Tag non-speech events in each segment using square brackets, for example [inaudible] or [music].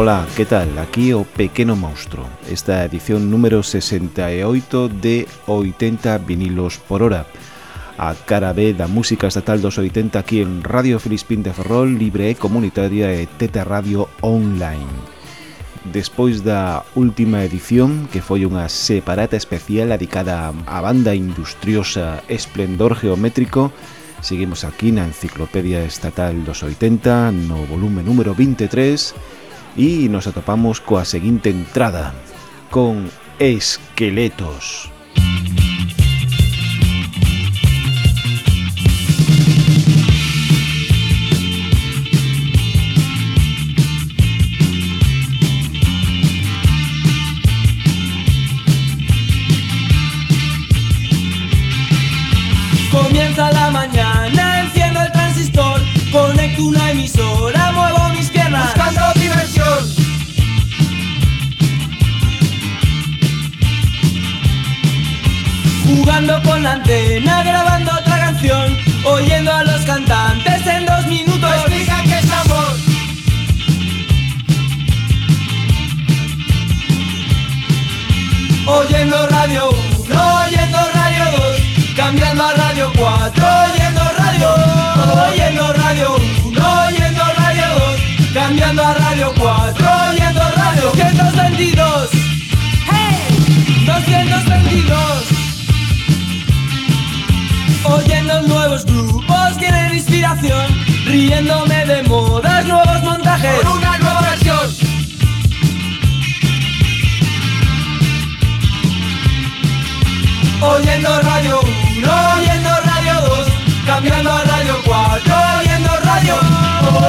Ola, que tal? Aquí o Pequeno Monstro Esta edición número 68 de 80 vinilos por hora. A cara B da música estatal dos 80 aquí en Radio Filispín de Ferrol Libre e comunitaria e Teta Radio Online. Despois da última edición, que foi unha separata especial dedicada á banda industriosa Esplendor Geométrico, seguimos aquí na Enciclopedia Estatal dos 80, no volume número 23, e nos atopamos coa seguinte entrada con esqueletos. Comienza la mañana, enciendo el transistor, conecto una emisora, Jugando con la antena, grabando otra canción Oyendo a los cantantes en dos minutos. Explica que es amor. Oyendo radio 1, oyendo radio 2 Cambiando a radio 4, oyendo radio Oyendo radio 1, oyendo radio 2 Cambiando a radio 4, oyendo radio 222 ¡Hey! 222 inspiración Riéndome de modas, nuevos montajes. Por una nueva versión. Oyendo radio 1, oyendo radio 2 Cambiando a radio 4, oyendo radio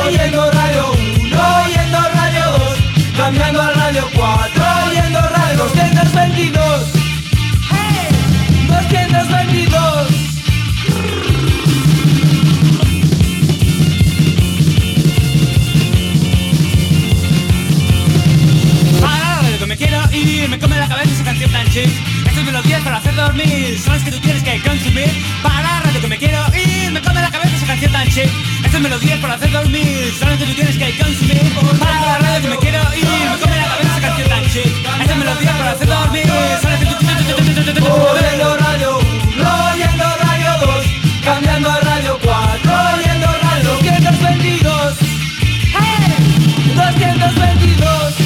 Oyendo radio 1, oyendo radio 2 Cambiando a radio 4, oyendo radio 222 hey, 222 me come la cabeza esa canción tan chic Estas melodías para hacer dormir son las que tú tienes que consumir. Para la radio que me quiero ir, me come la cabeza esa canción tan chic Estas melodías para hacer dormir son las que tú tienes que consumir. Para la radio que me quiero ir, me come la cabeza esa canción tan chic Estas melodías para hacer dormir son las que tú tienes que consumir. Oyendo radio 1, oyendo radio 2 Cambiando a radio 4, oyendo radio 222 ¡Hey! 222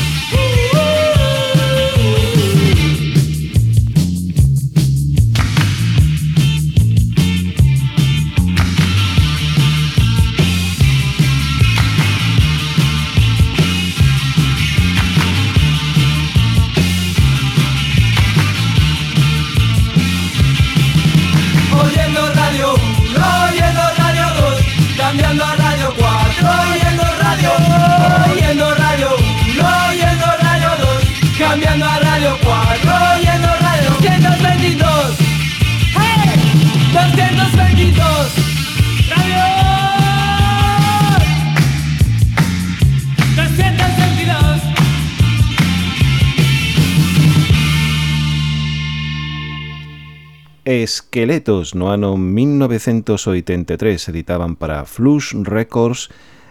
Esqueletos no ano 1983 editaban para Flush Records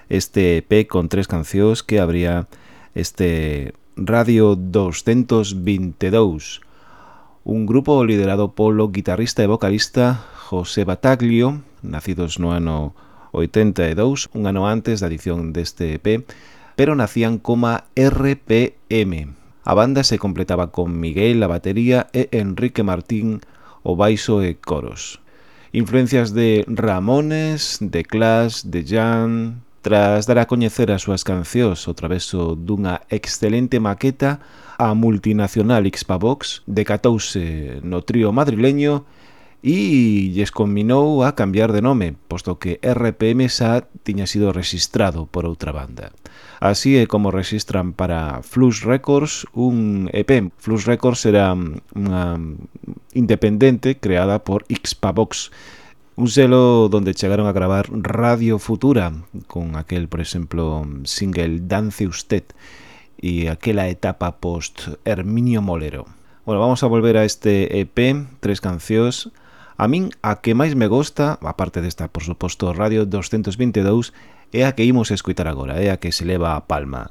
este EP con tres cancións que abría este Radio 222 un grupo liderado polo guitarrista e vocalista José Bataglio nacidos no ano 82 un ano antes da edición deste EP pero nacían coma RPM a banda se completaba con Miguel a batería e Enrique Martín o baixo e coros. Influencias de Ramones, de Clash, de Jan... Tras dar a coñecer as súas cancións o traveso dunha excelente maqueta, a multinacional Xpavox decatouse no trío madrileño e lles combinou a cambiar de nome, posto que RPM xa tiña sido registrado por outra banda. Así é como registran para Flux Records un EP. Flux Records era mm, unha independente creada por Xpavox, un selo donde chegaron a gravar Radio Futura, con aquel, por exemplo, single Dance Usted, e aquela etapa post Herminio Molero. Bueno, vamos a volver a este EP, tres cancións, A min a que máis me gosta, aparte desta, por suposto, Radio 222, é a que imos escuitar agora, é a que se leva a palma.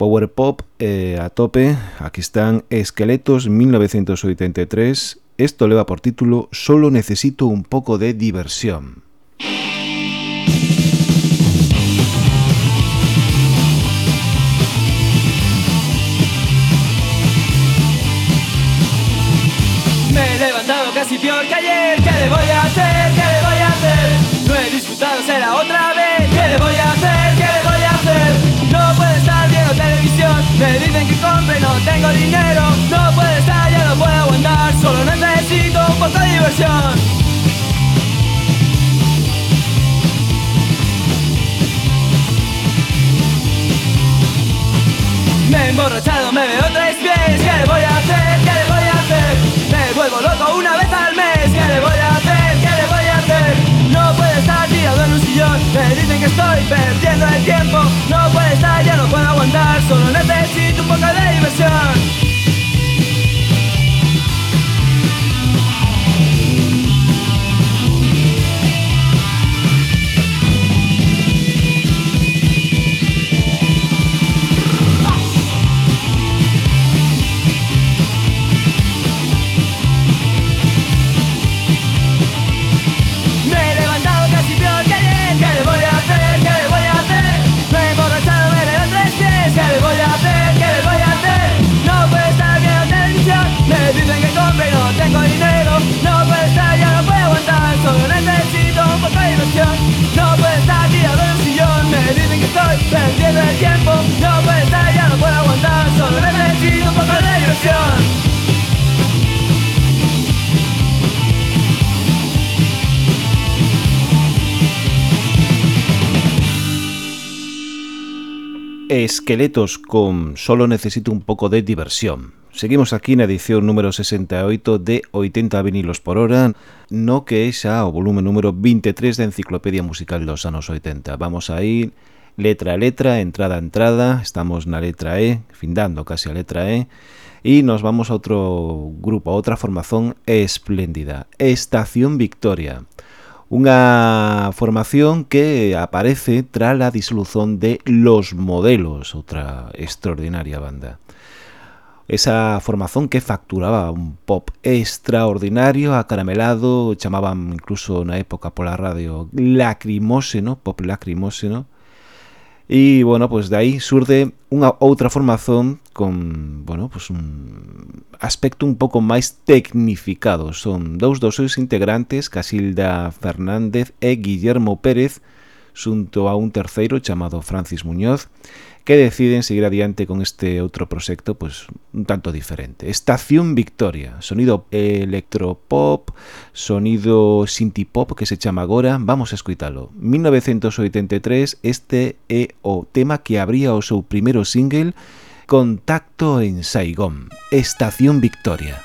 Power Pop eh, a tope, aquí están Esqueletos 1983, isto leva por título Solo necesito un poco de diversión. Levantado casi peor que ayer. ¿Qué le voy a hacer? ¿Qué le voy a hacer? No he disfrutado, será otra vez. ¿Qué le voy a hacer? ¿Qué le voy a hacer? No puede estar viendo televisión. Me dicen que compre, no tengo dinero. No puede estar, ya no puedo aguantar. Solo necesito un poco de diversión. Me he emborrachado, me veo tres pies. ¿Qué le voy a hacer? Me vuelvo loco una vez al mes. ¿Qué le voy a hacer? ¿Qué le voy a hacer? No puede estar tirado en un sillón. Me dicen que estoy perdiendo el tiempo. No puede estar, ya no puedo aguantar. Solo necesito un poco de diversión. quieren que compre y no tengo dinero. No puedo estar, ya no puedo aguantar. Solo necesito un poco de ilusión. No puedo estar tirado en un sillón. Me dicen que estoy perdiendo el tiempo. No puedo estar, ya no puedo aguantar. Solo necesito un poco de ilusión. Esqueletos con Solo necesito un pouco de diversión. Seguimos aquí na edición número 68 de 80 vinilos por hora, no que é xa o volume número 23 da Enciclopedia Musical dos anos 80. Vamos a ir letra a letra, entrada a entrada, estamos na letra E, findando casi a letra E, e nos vamos a outro grupo, a outra formazón espléndida, Estación Victoria. Estación Victoria Unha formación que aparece tras a disolución de Los Modelos, outra extraordinaria banda. Esa formación que facturaba un pop extraordinario, acaramelado, chamaban incluso na época pola radio lacrimóseno, pop lacrimóseno, E, bueno, pues de aí surde unha outra formación con, bueno, pues un aspecto un pouco máis tecnificado. Son dous dos seus integrantes, Casilda Fernández e Guillermo Pérez, xunto a un terceiro chamado Francis Muñoz, que deciden seguir adiante con este outro proxecto pues, un tanto diferente. Estación Victoria, sonido electropop, sonido sintipop que se chama agora, vamos a escuitalo. 1983, este é o tema que abría o seu primeiro single Contacto en Saigón, Estación Victoria.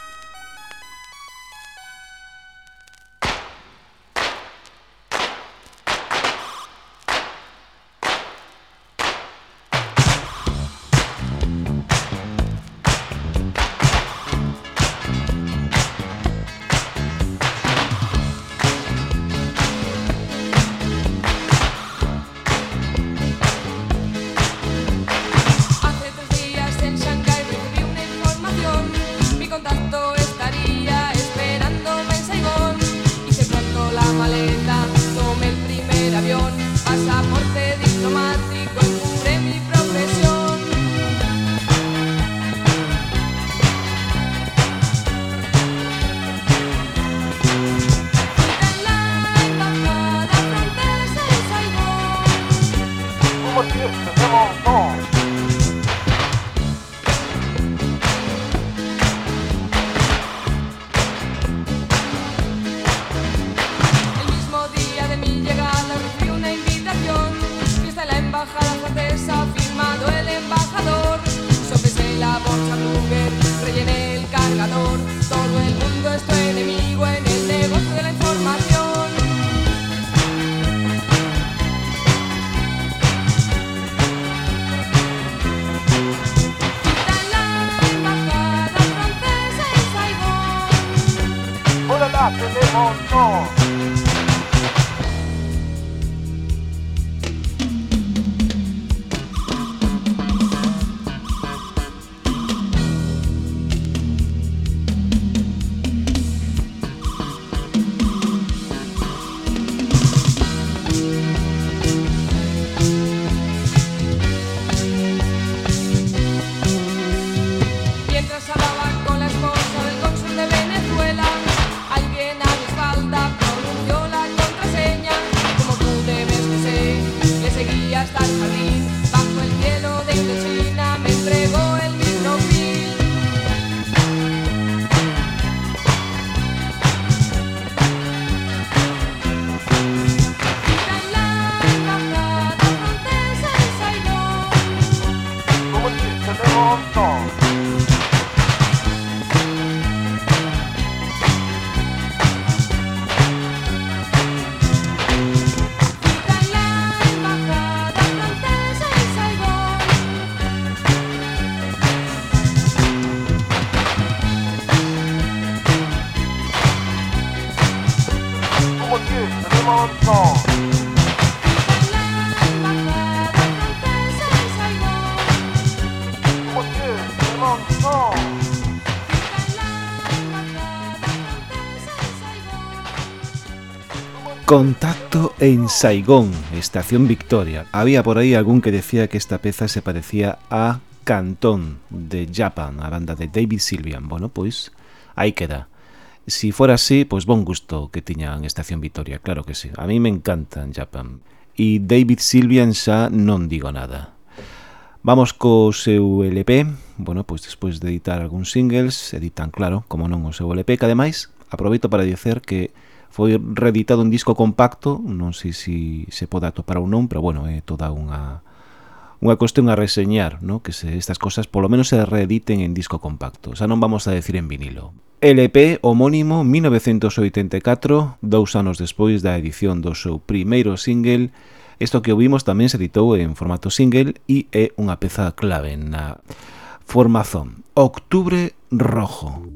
en Saigón, Estación Victoria. Había por aí algún que decía que esta peza se parecía a Cantón de Japan, a banda de David Sylvian. Bueno, pois aí queda. Si fora así, pois bon gusto que tiñan Estación Victoria, claro que sí. A mí me encantan Japan. E David Sylvian xa non digo nada. Vamos co seu LP, bueno, pois despois de editar algúns singles, editan, claro, como non o seu LP, que ademais aproveito para dicer que Foi reeditado en disco compacto, non sei se se pode atopar ou non, pero bueno, é toda unha unha cuestión a reseñar, ¿no? que se estas cosas polo menos se reediten en disco compacto, xa non vamos a decir en vinilo. LP homónimo 1984, dous anos despois da edición do seu primeiro single, isto que ouvimos tamén se editou en formato single e é unha peza clave na formazón. Octubre Rojo.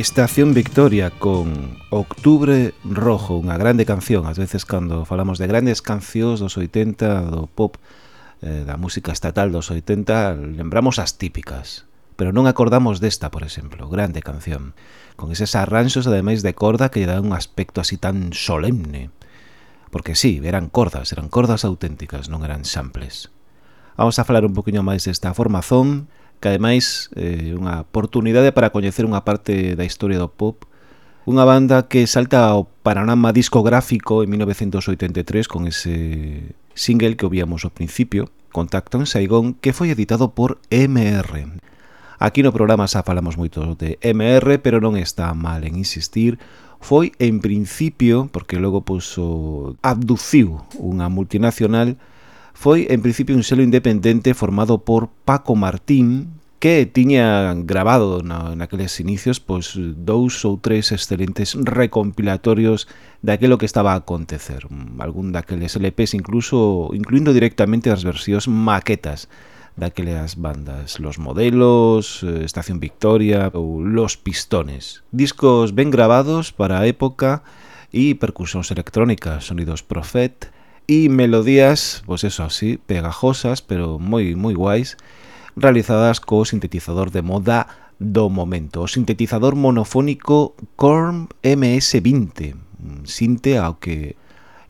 Estación Victoria con Octubre Rojo, unha grande canción. Ás veces cando falamos de grandes cancións dos 80, do pop, eh, da música estatal dos 80, lembramos as típicas. Pero non acordamos desta, por exemplo, grande canción. Con eses arranxos, ademais de corda, que lle dan un aspecto así tan solemne. Porque sí, eran cordas, eran cordas auténticas, non eran samples. Vamos a falar un poquinho máis desta formazón, que ademais é eh, unha oportunidade para coñecer unha parte da historia do pop unha banda que salta ao panorama discográfico en 1983 con ese single que obviamos ao principio, Contacto en Saigón, que foi editado por MR. Aquí no programa xa falamos moito de MR, pero non está mal en insistir. Foi en principio, porque logo pois, abduciu unha multinacional foi en principio un selo independente formado por Paco Martín, que tiña grabado na, naqueles inicios pois dous ou tres excelentes recompilatorios daquelo que estaba a acontecer. Algún daqueles LPs incluso incluindo directamente as versións maquetas daquelas bandas Los Modelos, eh, Estación Victoria ou Los Pistones. Discos ben grabados para a época e percusións electrónicas, sonidos Prophet, e melodías, pois eso así, pegajosas, pero moi moi guais, realizadas co sintetizador de moda do momento, o sintetizador monofónico Korn MS-20, sinte ao que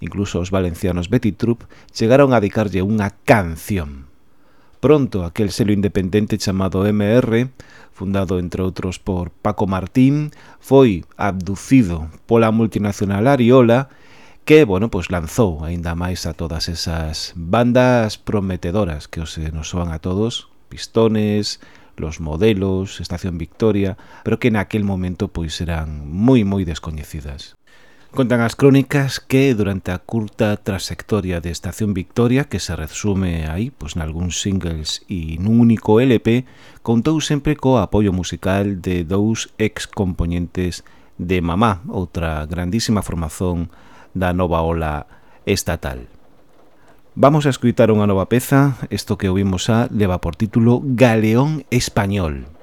incluso os valencianos Betty Troop chegaron a dedicarlle unha canción. Pronto, aquel selo independente chamado MR, fundado entre outros por Paco Martín, foi abducido pola multinacional Ariola que, bueno, pois lanzou aínda máis a todas esas bandas prometedoras que os nos soan a todos, Pistones, Los Modelos, Estación Victoria, pero que naquel momento pois eran moi moi descoñecidas. Contan as crónicas que durante a curta trasectoria de Estación Victoria, que se resume aí, pois nalgúns singles e nun único LP, contou sempre co apoio musical de dous ex componentes de Mamá, outra grandísima formación da nova ola estatal. Vamos a escutar unha nova peza, isto que ouvimos a leva por título Galeón Español.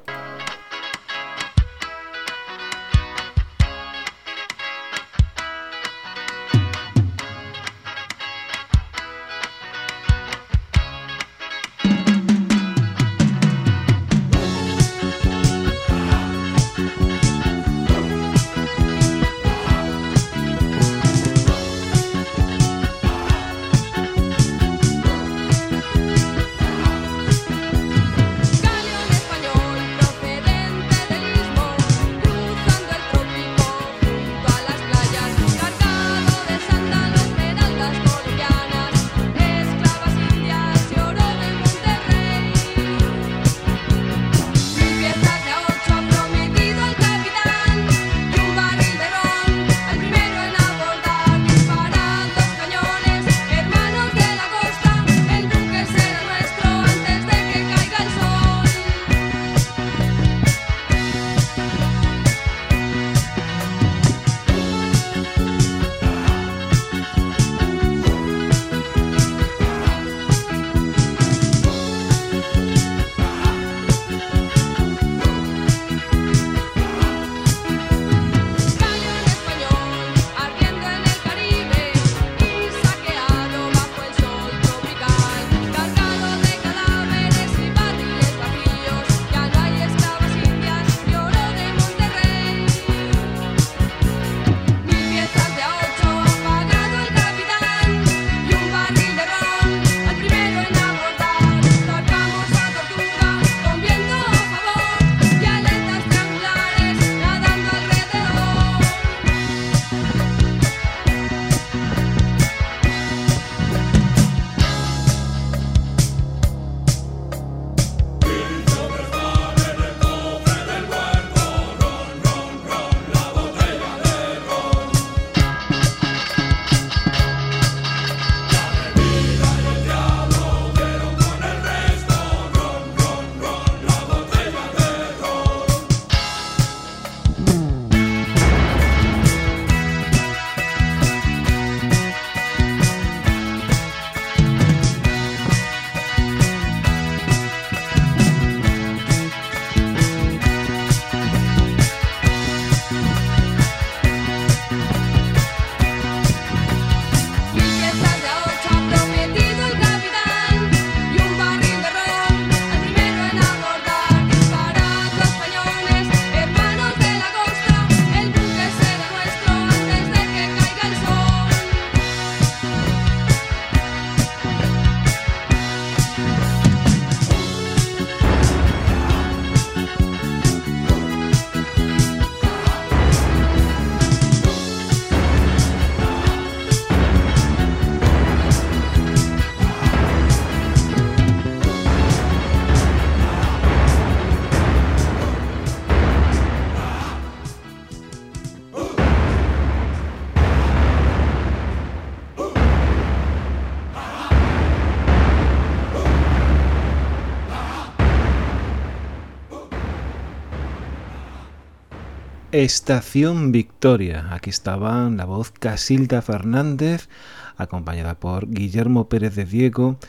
Estación Victoria. Aquí estaban la voz Casilda Fernández, acompañada por Guillermo Pérez de Diego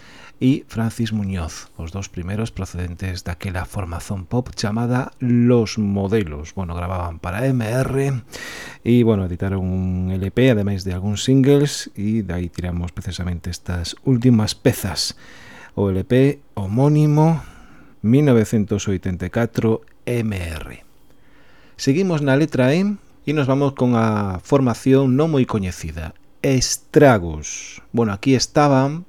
y Francis Muñoz, os dos primeros procedentes daquela formación pop chamada Los Modelos. Bueno, grababan para MR e, bueno, editaron un LP, ademais de algúns singles, e dai tiramos precisamente estas últimas pezas. O LP homónimo 1984 MR. Seguimos na letra E e nos vamos con a formación non moi coñecida, Estragos. Bueno, aquí estaban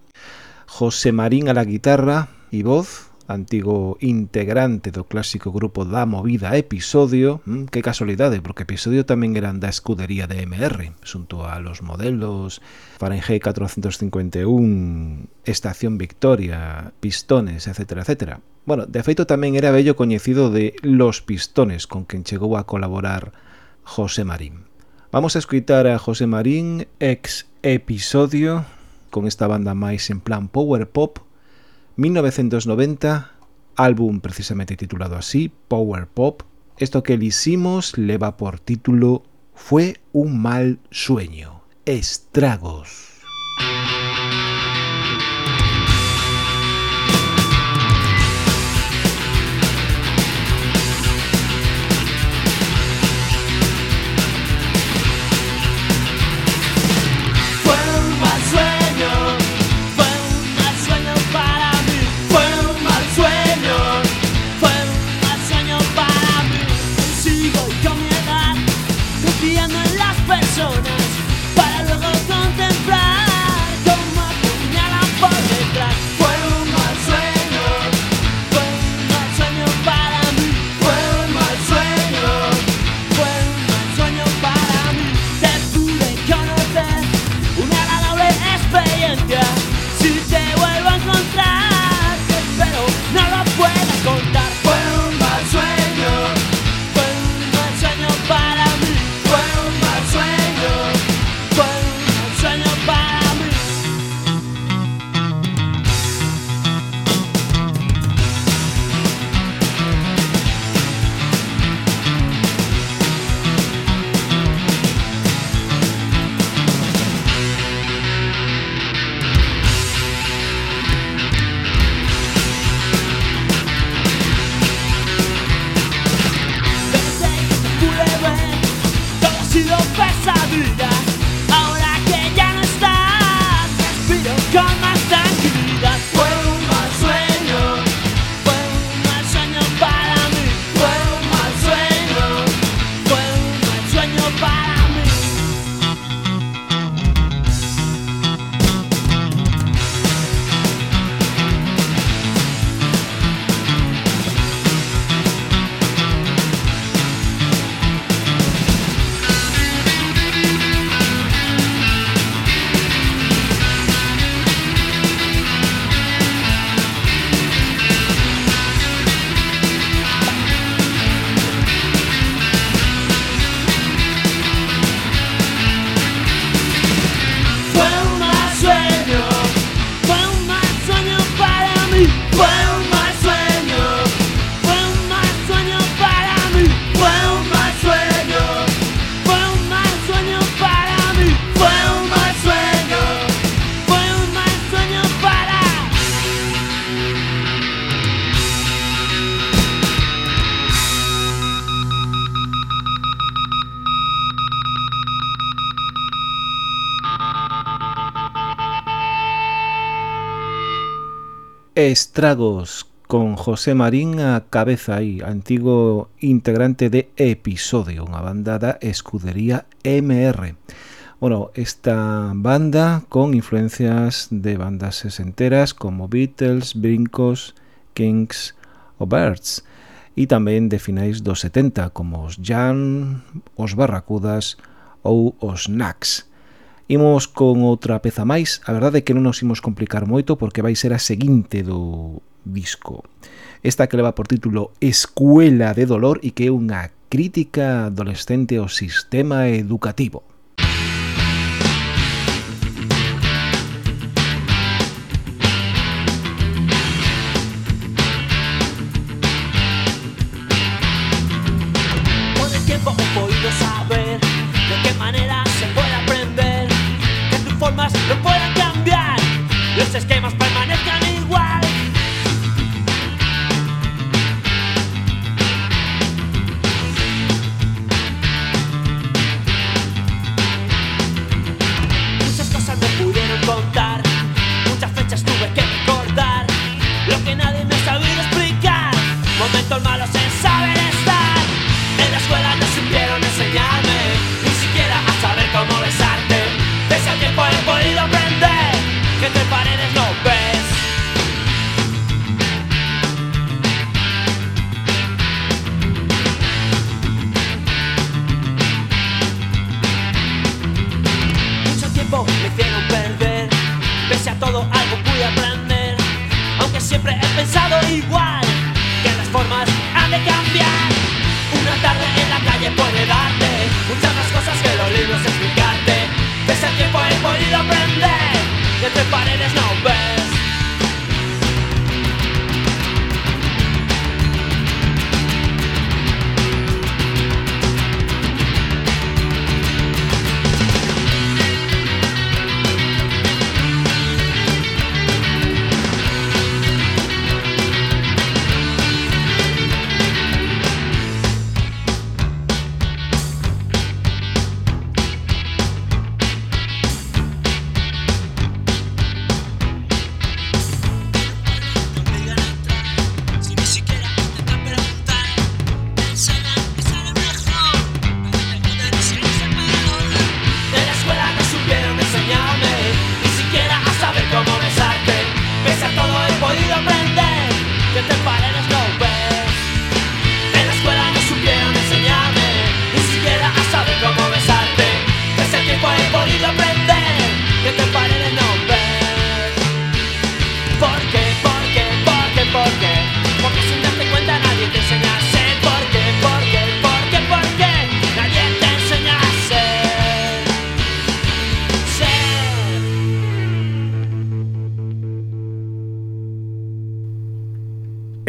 José Marín a la guitarra e voz, antigo integrante do clásico grupo Da Movida Episodio, mm, que casualidade, porque Episodio tamén eran da escudería de MR, xunto a los modelos Fahrenheit 451, Estación Victoria, Pistones, etc. etc. Bueno, de feito tamén era bello coñecido de Los Pistones, con quen chegou a colaborar José Marín. Vamos a escutar a José Marín ex Episodio con esta banda máis en plan power pop 1990 álbum precisamente titulado así Power Pop. Esto que hicimos leva por título Fue un mal sueño. Estragos Estragos con José Marín a cabeza aí, antigo integrante de Episodio, unha banda da escudería MR. Bueno, esta banda con influencias de bandas sesenteras como Beatles, Brincos, Kings ou Birds e tamén de finais dos 70 como os Jan, os Barracudas ou os Nax. Imos con outra peza máis, a verdade é que non nos imos complicar moito porque vai ser a seguinte do disco. Esta que leva por título Escuela de Dolor e que é unha crítica adolescente ao sistema educativo.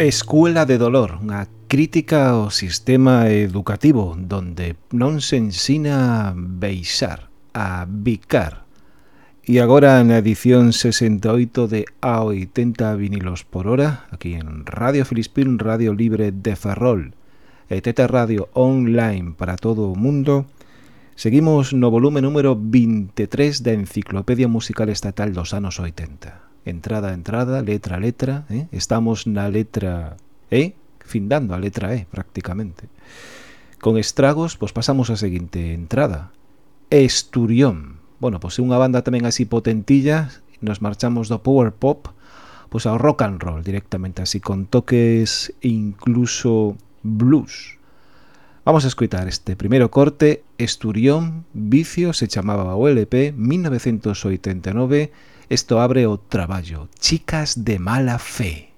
Escuela de Dolor, unha crítica ao sistema educativo donde non se ensina a beixar, a bicar. E agora na edición 68 de A80 vinilos por hora, aquí en Radio Filispín, Radio Libre de Ferrol, e Teta Radio Online para todo o mundo, seguimos no volume número 23 da Enciclopedia Musical Estatal dos anos 80 entrada a entrada, letra a letra, ¿eh? estamos na letra E, findando a letra E prácticamente. Con estragos, pois pasamos a seguinte entrada, Esturión. Bueno, pois unha banda tamén así potentilla, nos marchamos do power pop pois ao rock and roll directamente, así con toques e incluso blues. Vamos a escutar este primeiro corte, Esturión, Vicio, se chamaba o LP, 1989, Isto abre o traballo. Chicas de mala fe.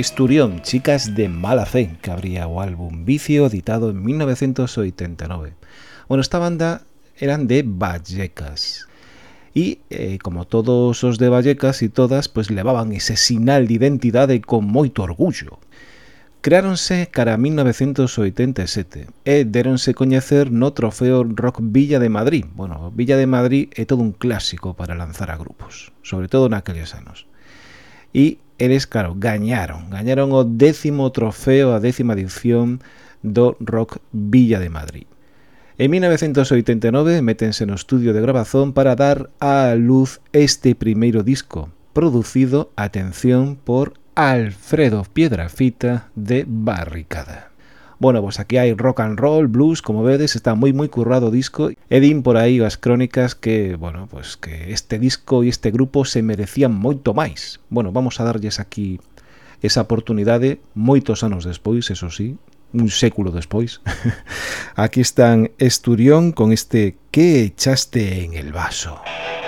Esturión, Chicas de mala fe, que abría o álbum Vicio, editado en 1989. Bueno, esta banda eran de Vallecas. E, eh, como todos os de Vallecas e todas, pois levaban ese sinal de identidade con moito orgullo. Creáronse cara a 1987 e deronse coñecer no trofeo Rock Villa de Madrid. Bueno, Villa de Madrid é todo un clásico para lanzar a grupos, sobre todo naqueles anos. E eles, claro, gañaron. Gañaron o décimo trofeo, a décima edición do Rock Villa de Madrid. En 1989 métense no estudio de grabazón para dar á luz este primeiro disco, producido, atención, por Alfredo Piedrafita de Barricada. Bueno, pues aquí hai rock and roll, blues, como vedes, está moi moi currado o disco e din por aí as crónicas que, bueno, pois pues que este disco e este grupo se merecían moito máis. Bueno, vamos a darlles aquí esa oportunidade moitos anos despois, eso sí, un século despois. [laughs] Aquí están Esturión con este Que echaste en el vaso. Música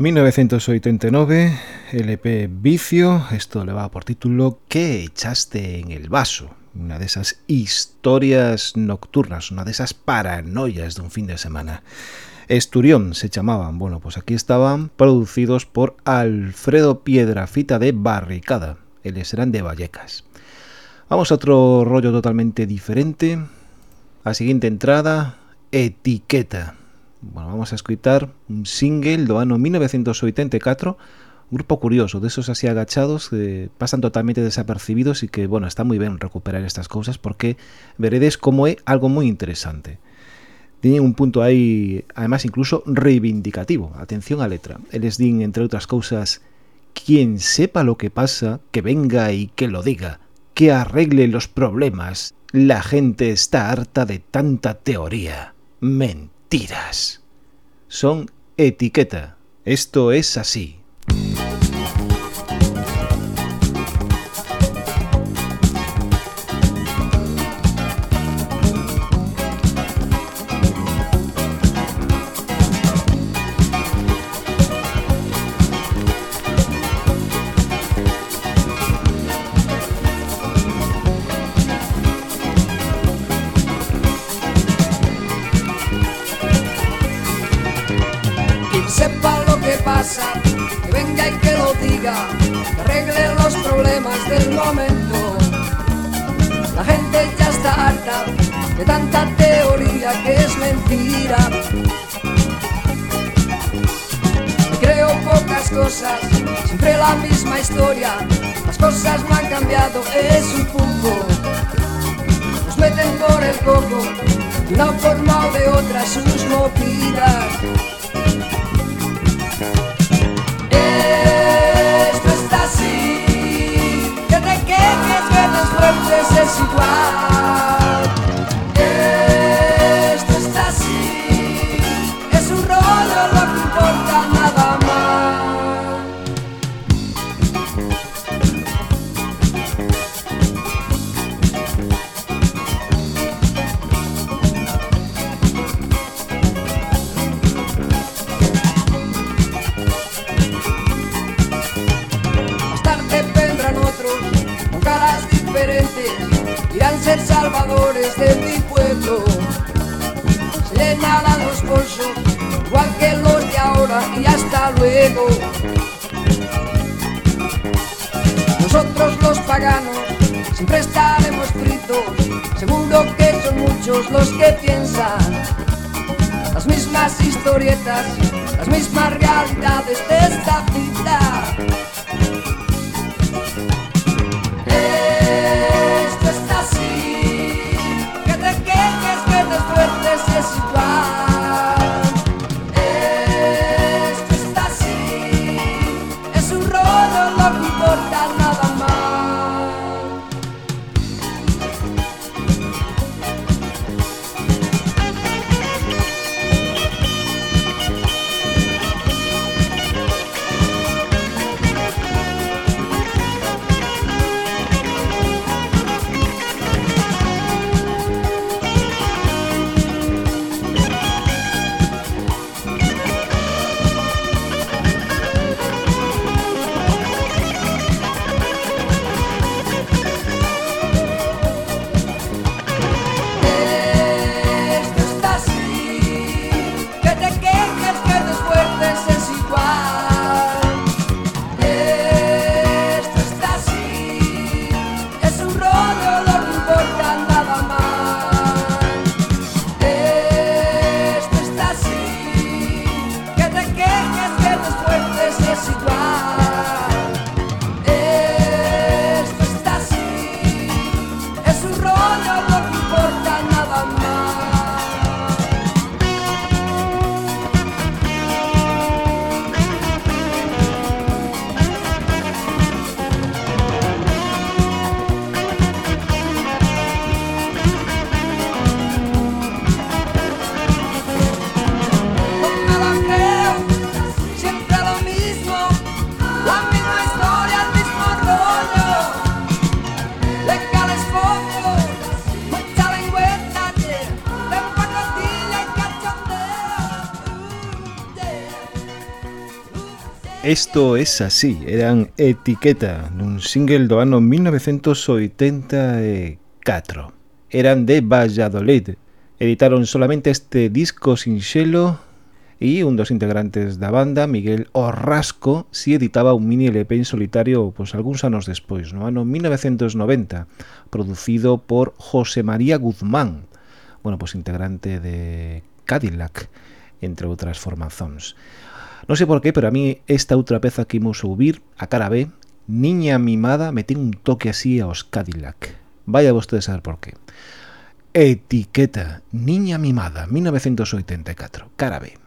...1989, LP Vicio, esto le va por título ¿Qué echaste en el vaso? Una de esas historias nocturnas, una de esas paranoias de un fin de semana. Esturión se llamaban, bueno, pues aquí estaban producidos por Alfredo Piedrafita de Barricada, ellos eran de Vallecas. Vamos a otro rollo totalmente diferente. A siguiente entrada, Etiqueta. Bueno, vamos a escutar un single do ano 1984 un grupo curioso, desos así agachados que pasan totalmente desapercibidos e que, bueno, está moi ben recuperar estas cousas porque veredes como é algo moi interesante. Tienen un punto aí, además incluso reivindicativo. Atención á letra. Eles din, entre outras cousas, quien sepa lo que pasa, que venga y que lo diga, que arregle los problemas. La gente está harta de tanta teoría. Mentiras. Son etiqueta. Esto es así. You. Ser salvadores de mi pueblo. Llenarán los bolsos, igual que los de ahora, y hasta luego. Nosotros los paganos siempre estaremos fritos, seguro que son muchos los que piensan las mismas historietas, las mismas realidades de esta vida. Yes. Esto es así, eran Etiqueta, nun single do ano 1984. Eran de Valladolid. Editaron solamente este disco sin xelo e un dos integrantes da banda, Miguel Orrasco, si editaba un mini LP en solitario pois algúns anos despois, no ano 1990, producido por José María Guzmán, bueno, pois integrante de Cadillac, entre outras formazóns. Non sei por qué, pero a mí esta outra peza que imos ouvir, a cara B, Niña Mimada, me ten un toque así aos Cadillac. Vaya vostedes a saber por qué. Etiqueta, Niña Mimada, 1984, cara B.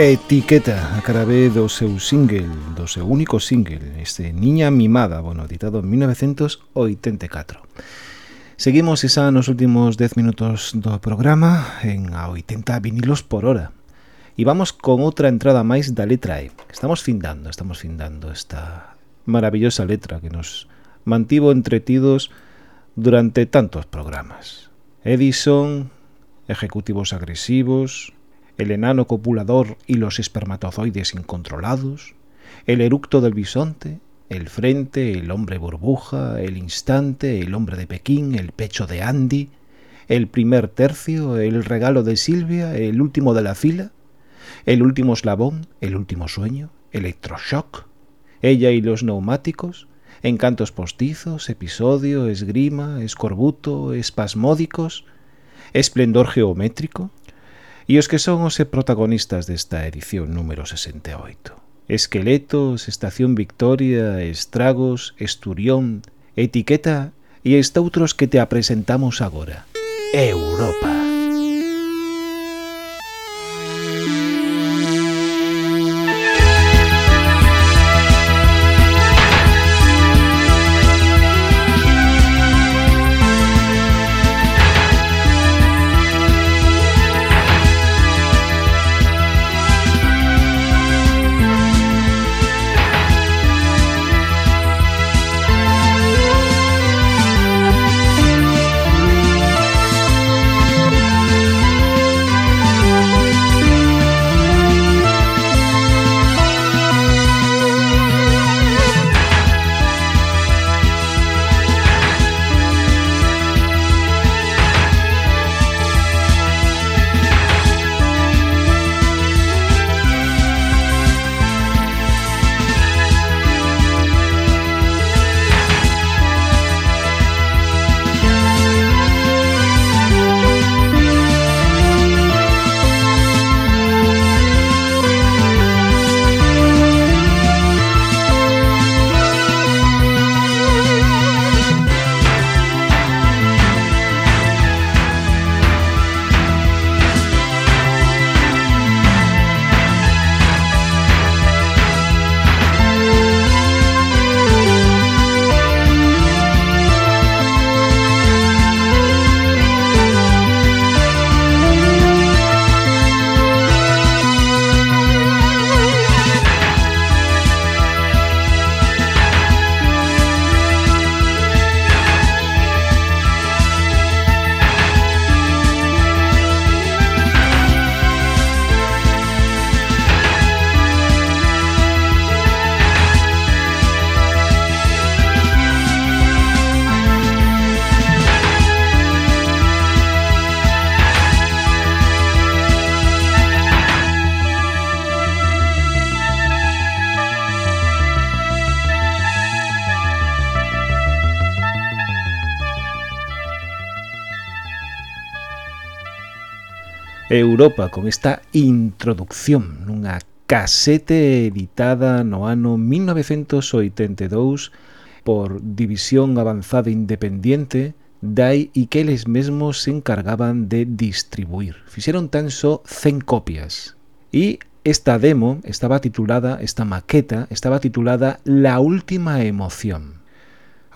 Etiqueta a cara B do seu single, do seu único single, este Niña Mimada, bueno, editado en 1984. Seguimos xa nos últimos 10 minutos do programa en a 80 vinilos por hora. E vamos con outra entrada máis da letra E. Estamos findando, estamos findando esta maravillosa letra que nos mantivo entretidos durante tantos programas. Edison, ejecutivos agresivos, el enano copulador y los espermatozoides incontrolados, el eructo del bisonte, el frente, el hombre burbuja, el instante, el hombre de Pekín, el pecho de Andy, el primer tercio, el regalo de Silvia, el último de la fila, el último eslabón, el último sueño, electroshock, ella y los neumáticos, encantos postizos, episodio, esgrima, escorbuto, espasmódicos, esplendor geométrico, e os que son os protagonistas desta edición número 68. Esqueletos, Estación Victoria, Estragos, Esturión, Etiqueta e estoutros que te apresentamos agora. Europa. Europa con esta introducción nunha casete editada no ano 1982 por División Avanzada Independiente DAI e que eles mesmos se encargaban de distribuir. Fixeron tan só 100 copias. E esta demo estaba titulada, esta maqueta, estaba titulada La última emoción.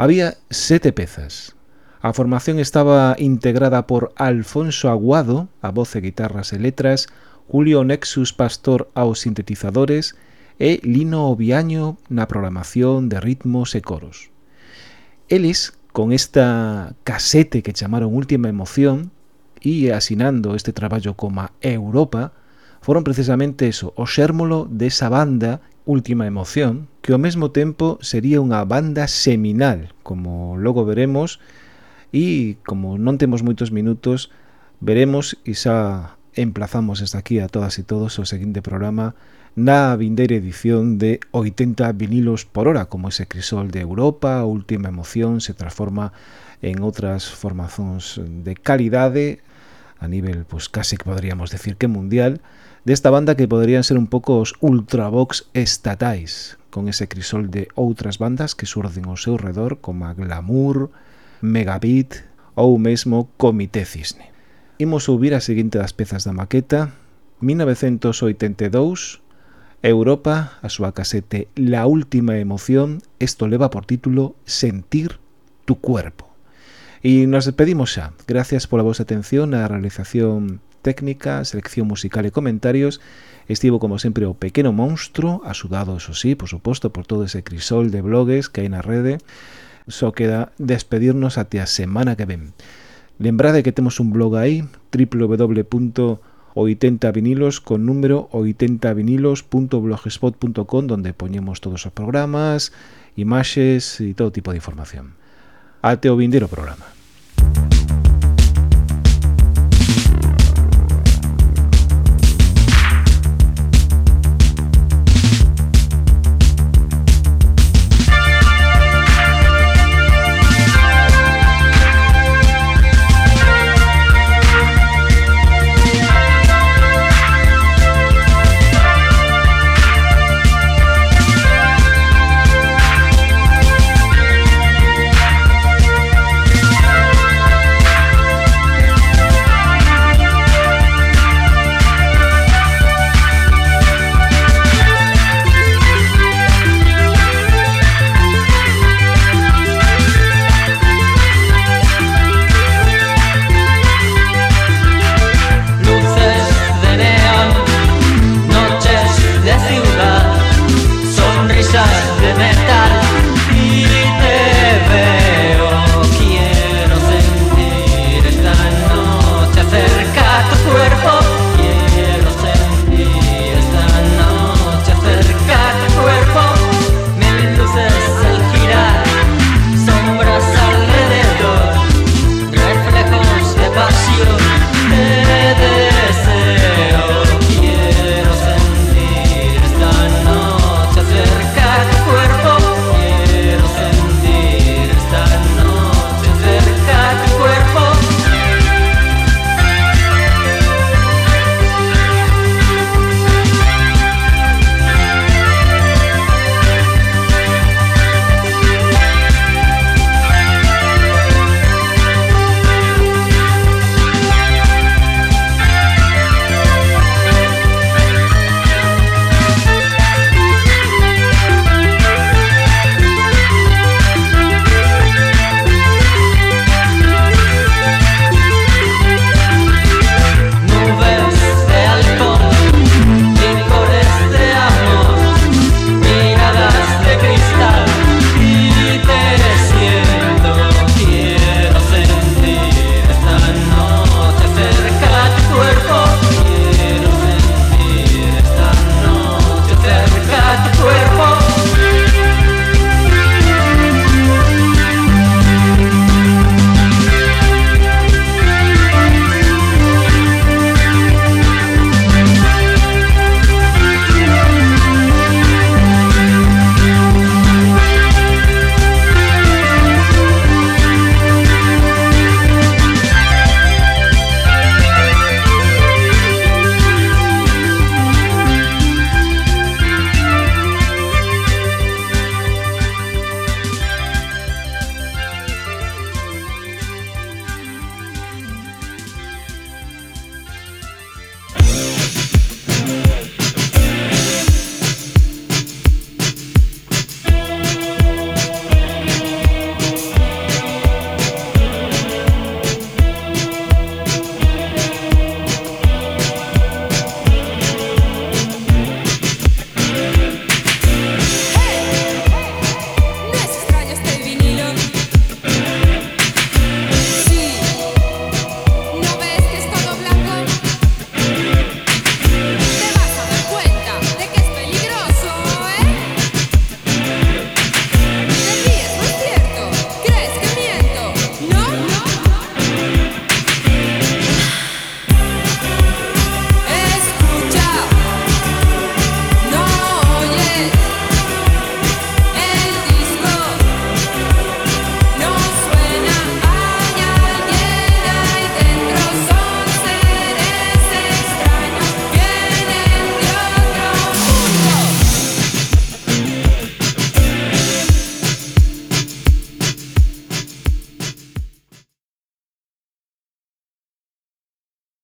Había sete pezas. A formación estaba integrada por Alfonso Aguado, a voz e guitarras e letras, Julio Nexus Pastor aos sintetizadores e Lino Obiaño na programación de ritmos e coros. Eles, con esta casete que chamaron Última Emoción e asinando este traballo como Europa, foron precisamente eso, o xérmolo desa banda Última Emoción, que ao mesmo tempo sería unha banda seminal, como logo veremos, E como non temos moitos minutos, veremos e xa emplazamos hasta aquí a todas e todos o seguinte programa na vindeira edición de 80 vinilos por hora, como ese crisol de Europa, a última emoción se transforma en outras formazóns de calidade a nivel, pues casi que podríamos decir que mundial, desta banda que poderían ser un pouco os ultravox estatais, con ese crisol de outras bandas que surden ao seu redor, como a Glamour, Megabit ou mesmo Comité Cisne. Imos ouvir a seguinte das pezas da maqueta, 1982, Europa, a súa casete La Última Emoción, isto leva por título Sentir tu cuerpo. E nos despedimos xa. Gracias pola vosa atención á realización técnica, selección musical e comentarios. Estivo, como sempre, o pequeno monstro, axudado, eso sí, por suposto, por todo ese crisol de blogs que hai na rede. Só queda despedirnos até a semana que ven. Lembrade que temos un blog aí, www.80vinilos con número 80vinilos.blogspot.com donde poñemos todos os programas, imaxes e todo tipo de información. Ate o vindeiro programa.